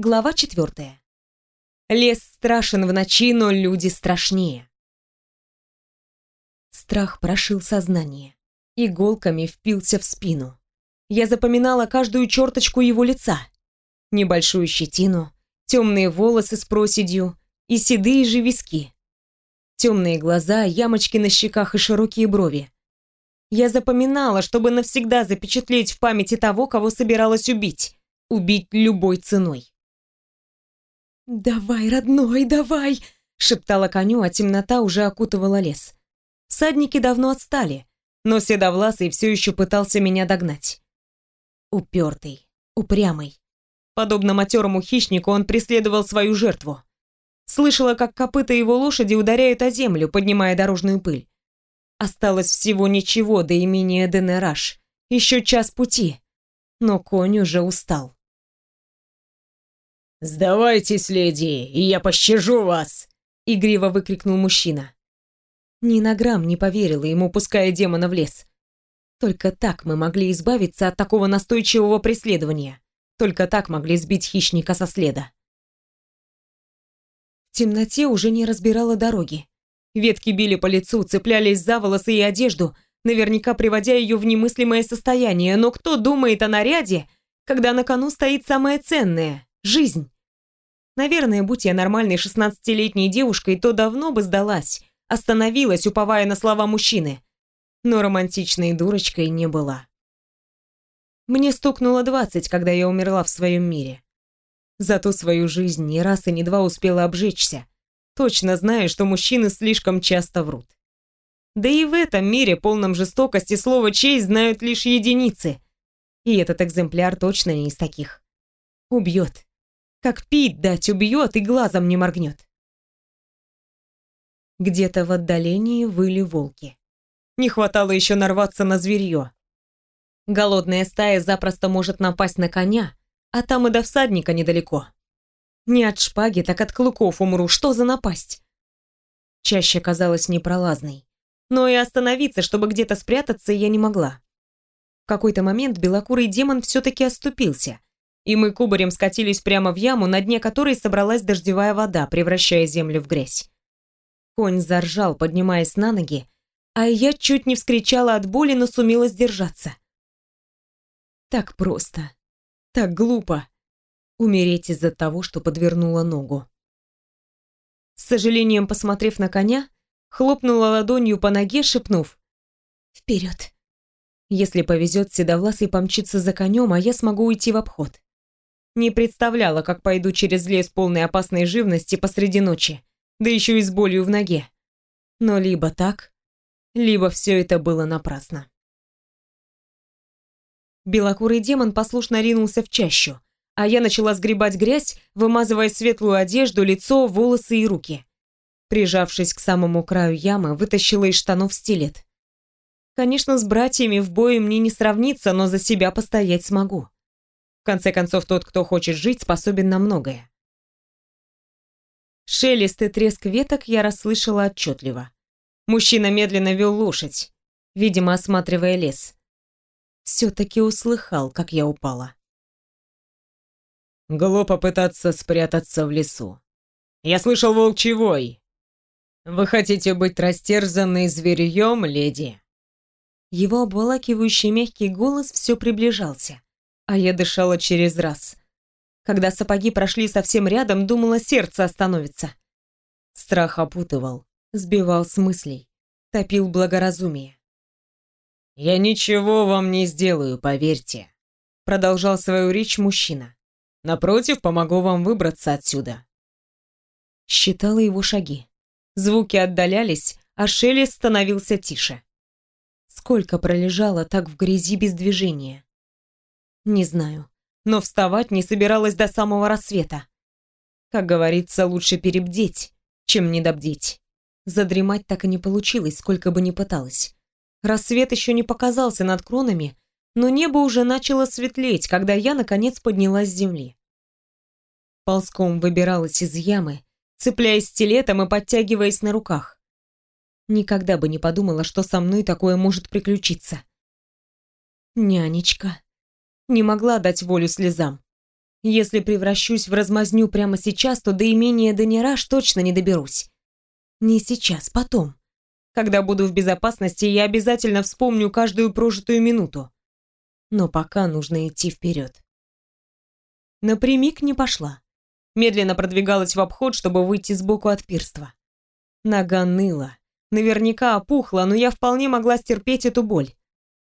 Глава четвертая. Лес страшен в ночи, но люди страшнее. Страх прошил сознание. Иголками впился в спину. Я запоминала каждую черточку его лица. Небольшую щетину, темные волосы с проседью и седые же виски. Темные глаза, ямочки на щеках и широкие брови. Я запоминала, чтобы навсегда запечатлеть в памяти того, кого собиралась убить. Убить любой ценой. «Давай, родной, давай!» — шептала коню, а темнота уже окутывала лес. Садники давно отстали, но Седовласый все еще пытался меня догнать. Упертый, упрямый. Подобно матерому хищнику он преследовал свою жертву. Слышала, как копыта его лошади ударяют о землю, поднимая дорожную пыль. Осталось всего ничего до имения Денераш. Еще час пути. Но конь уже устал. «Сдавайтесь, леди, и я пощажу вас!» — игриво выкрикнул мужчина. Ни грамм не поверила ему, пуская демона в лес. Только так мы могли избавиться от такого настойчивого преследования. Только так могли сбить хищника со следа. В темноте уже не разбирала дороги. Ветки били по лицу, цеплялись за волосы и одежду, наверняка приводя ее в немыслимое состояние. Но кто думает о наряде, когда на кону стоит самое ценное жизнь. Наверное, будь я нормальной шестнадцатилетней девушкой, то давно бы сдалась, остановилась, уповая на слова мужчины. Но романтичной дурочкой не была. Мне стукнуло двадцать, когда я умерла в своем мире. За ту свою жизнь ни раз и ни два успела обжечься, точно зная, что мужчины слишком часто врут. Да и в этом мире, полном жестокости, слово «честь» знают лишь единицы. И этот экземпляр точно не из таких. Убьет. Как пить дать убьет и глазом не моргнет. Где-то в отдалении выли волки. Не хватало еще нарваться на зверье. Голодная стая запросто может напасть на коня, а там и до всадника недалеко. Не от шпаги, так от клыков умру. Что за напасть? Чаще казалась непролазной. Но и остановиться, чтобы где-то спрятаться, я не могла. В какой-то момент белокурый демон все-таки оступился, и мы кубарем скатились прямо в яму, на дне которой собралась дождевая вода, превращая землю в грязь. Конь заржал, поднимаясь на ноги, а я чуть не вскричала от боли, но сумела сдержаться. Так просто, так глупо умереть из-за того, что подвернула ногу. С сожалением посмотрев на коня, хлопнула ладонью по ноге, шепнув «Вперед!». Если повезет, Седовласый помчится за конем, а я смогу уйти в обход. Не представляла, как пойду через лес полной опасной живности посреди ночи, да еще и с болью в ноге. Но либо так, либо все это было напрасно. Белокурый демон послушно ринулся в чащу, а я начала сгребать грязь, вымазывая светлую одежду, лицо, волосы и руки. Прижавшись к самому краю ямы, вытащила из штанов стилет. Конечно, с братьями в бою мне не сравниться, но за себя постоять смогу конце концов, тот, кто хочет жить, способен на многое. Шелест и треск веток я расслышала отчетливо. Мужчина медленно вел лошадь, видимо, осматривая лес. Все-таки услыхал, как я упала. Глупо пытаться спрятаться в лесу. Я слышал волчий. Вы хотите быть растерзанной зверьем, леди? Его обволакивающий мягкий голос все приближался а я дышала через раз. Когда сапоги прошли совсем рядом, думала, сердце остановится. Страх опутывал, сбивал с мыслей, топил благоразумие. «Я ничего вам не сделаю, поверьте», — продолжал свою речь мужчина. «Напротив, помогу вам выбраться отсюда». Считала его шаги. Звуки отдалялись, а шелест становился тише. Сколько пролежала так в грязи без движения. Не знаю, но вставать не собиралась до самого рассвета. Как говорится, лучше перебдеть, чем недобдеть. Задремать так и не получилось, сколько бы ни пыталась. Рассвет еще не показался над кронами, но небо уже начало светлеть, когда я, наконец, поднялась с земли. Ползком выбиралась из ямы, цепляясь стилетом и подтягиваясь на руках. Никогда бы не подумала, что со мной такое может приключиться. «Нянечка», не могла дать волю слезам. Если превращусь в размазню прямо сейчас, то до имения Данираж точно не доберусь. Не сейчас, потом. Когда буду в безопасности, я обязательно вспомню каждую прожитую минуту. Но пока нужно идти вперед. Напрямик не пошла. Медленно продвигалась в обход, чтобы выйти сбоку от пирства. Нога ныла. Наверняка опухла, но я вполне могла стерпеть эту боль.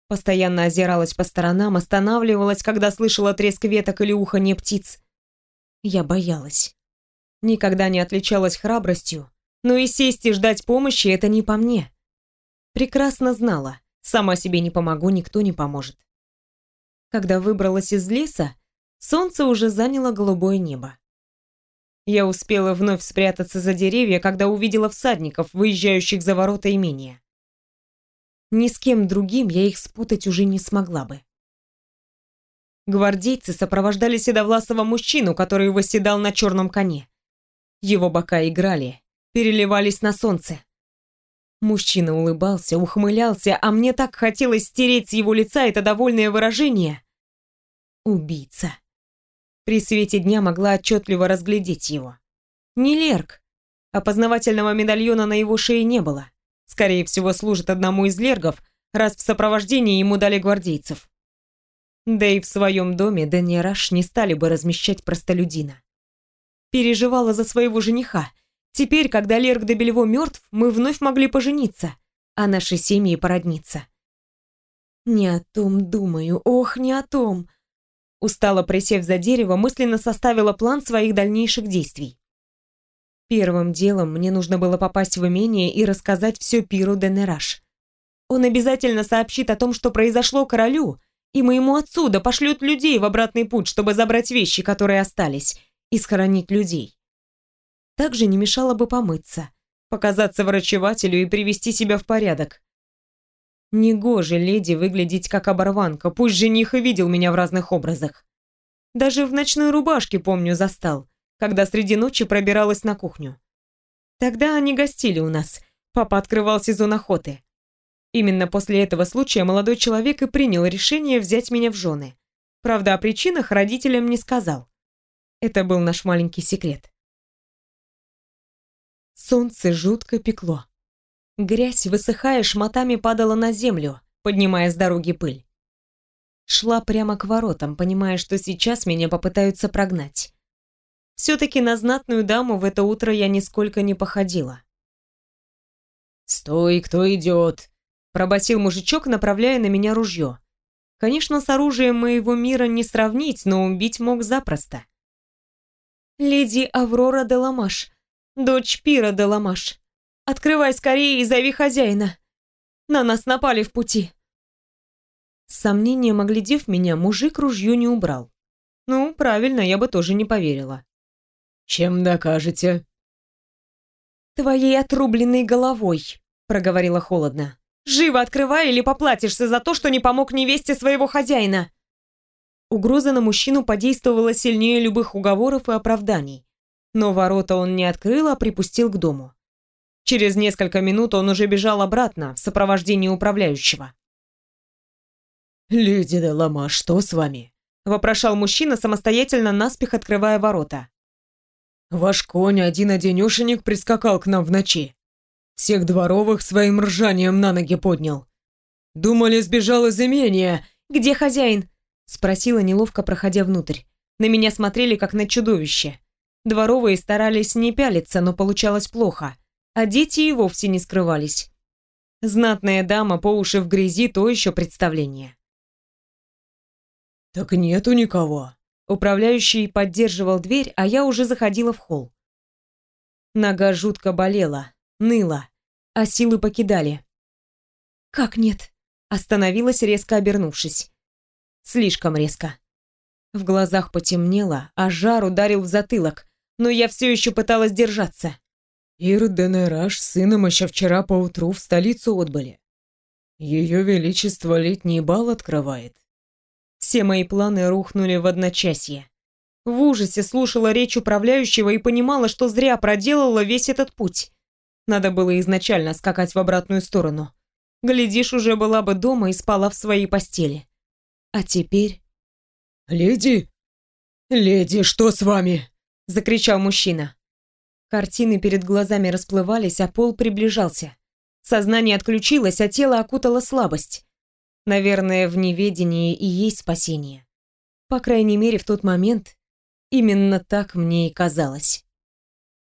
Постоянно озиралась по сторонам, останавливалась, когда слышала треск веток или уханье птиц. Я боялась. Никогда не отличалась храбростью, но и сесть и ждать помощи — это не по мне. Прекрасно знала, сама себе не помогу, никто не поможет. Когда выбралась из леса, солнце уже заняло голубое небо. Я успела вновь спрятаться за деревья, когда увидела всадников, выезжающих за ворота имения. Ни с кем другим я их спутать уже не смогла бы. Гвардейцы сопровождали седовласого мужчину, который восседал на черном коне. Его бока играли, переливались на солнце. Мужчина улыбался, ухмылялся, а мне так хотелось стереть с его лица это довольное выражение. Убийца. При свете дня могла отчетливо разглядеть его. Не Лерк. Опознавательного медальона на его шее не было. Скорее всего, служит одному из лергов, раз в сопровождении ему дали гвардейцев. Да и в своем доме Даниэраш не стали бы размещать простолюдина. Переживала за своего жениха. Теперь, когда Лерг де Бельво мертв, мы вновь могли пожениться, а наши семьи породниться. Не о том думаю, ох, не о том. Устало присев за дерево, мысленно составила план своих дальнейших действий. Первым делом мне нужно было попасть в имение и рассказать все Пиру Денераш. Он обязательно сообщит о том, что произошло королю, и моему отцу да пошлет людей в обратный путь, чтобы забрать вещи, которые остались, и схоронить людей. Также не мешало бы помыться, показаться врачевателю и привести себя в порядок. Негоже леди выглядеть как оборванка, пусть жених и видел меня в разных образах. Даже в ночной рубашке, помню, застал когда среди ночи пробиралась на кухню. Тогда они гостили у нас. Папа открывал сезон охоты. Именно после этого случая молодой человек и принял решение взять меня в жены. Правда, о причинах родителям не сказал. Это был наш маленький секрет. Солнце жутко пекло. Грязь, высыхая, шматами падала на землю, поднимая с дороги пыль. Шла прямо к воротам, понимая, что сейчас меня попытаются прогнать. Все-таки на знатную даму в это утро я нисколько не походила. «Стой, кто идет!» – пробасил мужичок, направляя на меня ружье. Конечно, с оружием моего мира не сравнить, но убить мог запросто. «Леди Аврора де Ламаш, дочь Пира де Ламаш, открывай скорее и зови хозяина. На нас напали в пути». С сомнением оглядев меня, мужик ружье не убрал. Ну, правильно, я бы тоже не поверила. «Чем докажете?» «Твоей отрубленной головой», — проговорила холодно. «Живо открывай или поплатишься за то, что не помог невесте своего хозяина!» Угроза на мужчину подействовала сильнее любых уговоров и оправданий. Но ворота он не открыл, а припустил к дому. Через несколько минут он уже бежал обратно, в сопровождении управляющего. «Леди Делама, что с вами?» — вопрошал мужчина, самостоятельно наспех открывая ворота. Ваш конь один-одинешенек прискакал к нам в ночи. Всех дворовых своим ржанием на ноги поднял. Думали, сбежал из имения. «Где хозяин?» — спросила, неловко проходя внутрь. На меня смотрели, как на чудовище. Дворовые старались не пялиться, но получалось плохо. А дети и вовсе не скрывались. Знатная дама по уши в грязи — то еще представление. «Так нету никого», Управляющий поддерживал дверь, а я уже заходила в холл. Нога жутко болела, ныла, а силы покидали. «Как нет?» Остановилась, резко обернувшись. Слишком резко. В глазах потемнело, а жар ударил в затылок, но я все еще пыталась держаться. Ир Денераш с сыном еще вчера поутру в столицу отбыли. Ее Величество летний бал открывает. Все мои планы рухнули в одночасье. В ужасе слушала речь управляющего и понимала, что зря проделала весь этот путь. Надо было изначально скакать в обратную сторону. Глядишь, уже была бы дома и спала в своей постели. А теперь... «Леди!» «Леди, что с вами?» — закричал мужчина. Картины перед глазами расплывались, а пол приближался. Сознание отключилось, а тело окутала слабость. Наверное, в неведении и есть спасение. По крайней мере, в тот момент именно так мне и казалось.